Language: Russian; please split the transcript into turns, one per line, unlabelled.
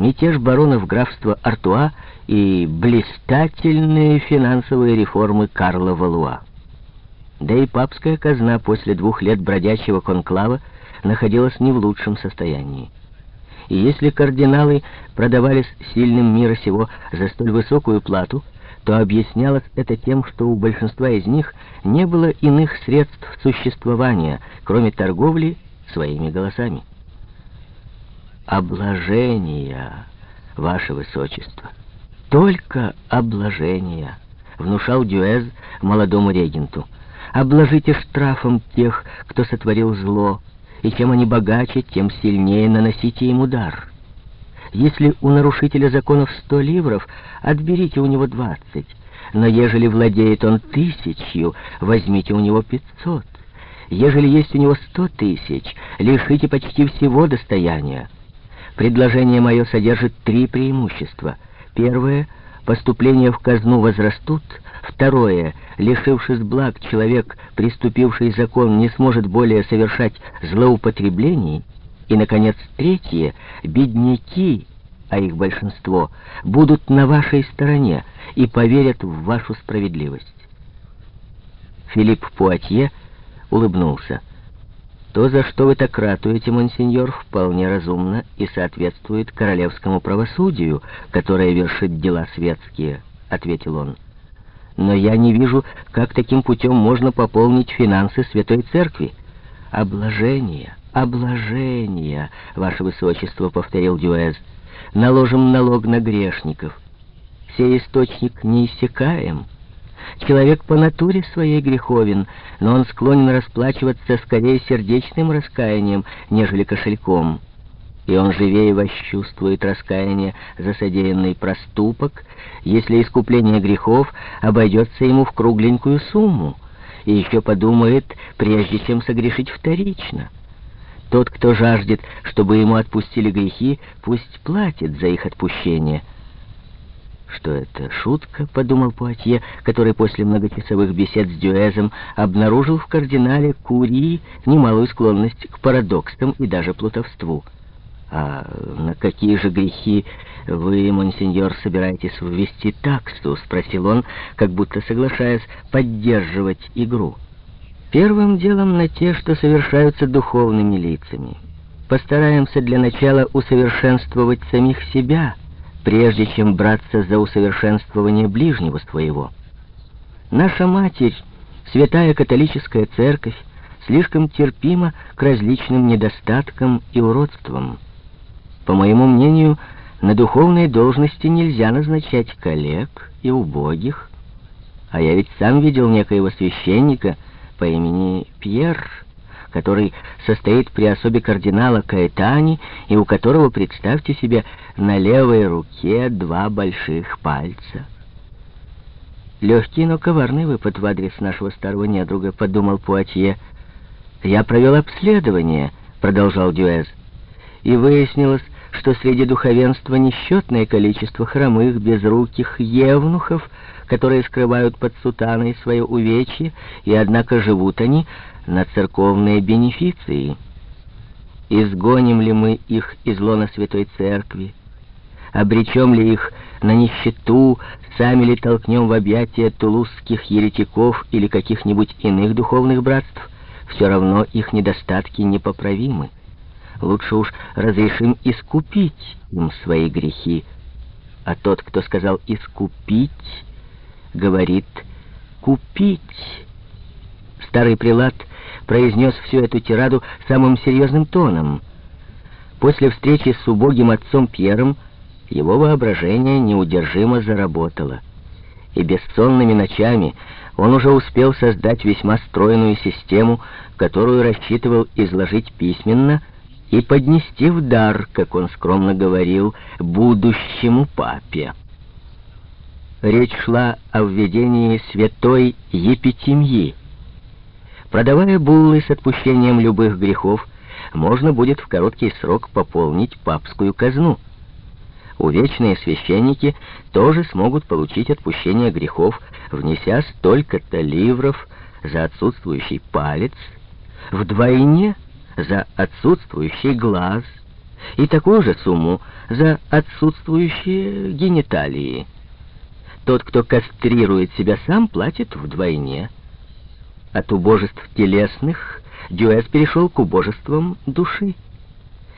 мятеж баронов графства Артуа и блистательные финансовые реформы Карла Валуа. Да и папская казна после двух лет бродячего конклава находилась не в лучшем состоянии. И если кардиналы продавались сильным мира сего за столь высокую плату, то объяснялось это тем, что у большинства из них не было иных средств существования, кроме торговли своими голосами. «Обложения, ваше высочество, только обложения», — внушал Дюэз молодому регенту. «Обложите штрафом тех, кто сотворил зло, и чем они богаче, тем сильнее наносите им удар». Если у нарушителя законов сто ливров, отберите у него двадцать. Но ежели владеет он тысячью, возьмите у него пятьсот. Ежели есть у него сто тысяч, лишите почти всего достояния. Предложение мое содержит три преимущества. Первое — поступления в казну возрастут. Второе — лишившись благ, человек, приступивший закон, не сможет более совершать злоупотреблений. И, наконец, третье — бедняки, а их большинство, будут на вашей стороне и поверят в вашу справедливость. Филипп Пуатье улыбнулся. То, за что вы так ратуете, монсеньор, вполне разумно и соответствует королевскому правосудию, которое вершит дела светские, — ответил он. Но я не вижу, как таким путем можно пополнить финансы Святой Церкви. Обложение, обложение, — ваше высочество, — повторил Дюэз. Наложим налог на грешников. Сей источник неиссякаем. Человек по натуре своей греховен, но он склонен расплачиваться скорее сердечным раскаянием, нежели кошельком. И он живее восчувствует раскаяние за содеянный проступок, если искупление грехов обойдется ему в кругленькую сумму, и еще подумает, прежде чем согрешить вторично. Тот, кто жаждет, чтобы ему отпустили грехи, пусть платит за их отпущение — «Что это, шутка?» — подумал Пуатье, который после многочасовых бесед с Дюэзом обнаружил в кардинале Курии немалую склонность к парадоксам и даже плутовству. «А на какие же грехи вы, монсеньор, собираетесь ввести таксу?» — спросил он, как будто соглашаясь поддерживать игру. «Первым делом на те, что совершаются духовными лицами. Постараемся для начала усовершенствовать самих себя» прежде чем браться за усовершенствование ближнего своего. Наша Матерь, Святая Католическая Церковь, слишком терпима к различным недостаткам и уродствам. По моему мнению, на духовные должности нельзя назначать коллег и убогих, а я ведь сам видел некоего священника по имени Пьер, который состоит при особе кардинала Каэтани и у которого, представьте себе, на левой руке два больших пальца. Легкий, но коварный выпад в адрес нашего старого недруга, подумал Пуатье. «Я провел обследование», — продолжал Дюэз, «и выяснилось, что среди духовенства несчетное количество хромых, безруких евнухов, которые скрывают под сутаной свое увечье, и однако живут они на церковные бенефиции. Изгоним ли мы их из лона Святой Церкви? Обречем ли их на нищету, сами ли толкнем в объятия тулузских еретиков или каких-нибудь иных духовных братств? Все равно их недостатки непоправимы. Лучше уж разрешим искупить им свои грехи. А тот, кто сказал «искупить», говорит «купить». Старый прилад произнес всю эту тираду самым серьезным тоном. После встречи с убогим отцом Пьером его воображение неудержимо заработало. И бессонными ночами он уже успел создать весьма стройную систему, которую рассчитывал изложить письменно и поднести в дар, как он скромно говорил, будущему папе. Речь шла о введении святой епитемьи, Продавая буллы с отпущением любых грехов, можно будет в короткий срок пополнить папскую казну. Увечные священники тоже смогут получить отпущение грехов, внеся столько-то ливров за отсутствующий палец, вдвойне за отсутствующий глаз и такую же сумму за отсутствующие гениталии. Тот, кто кастрирует себя сам, платит вдвойне. От убожеств телесных Дюэс перешел к убожествам души.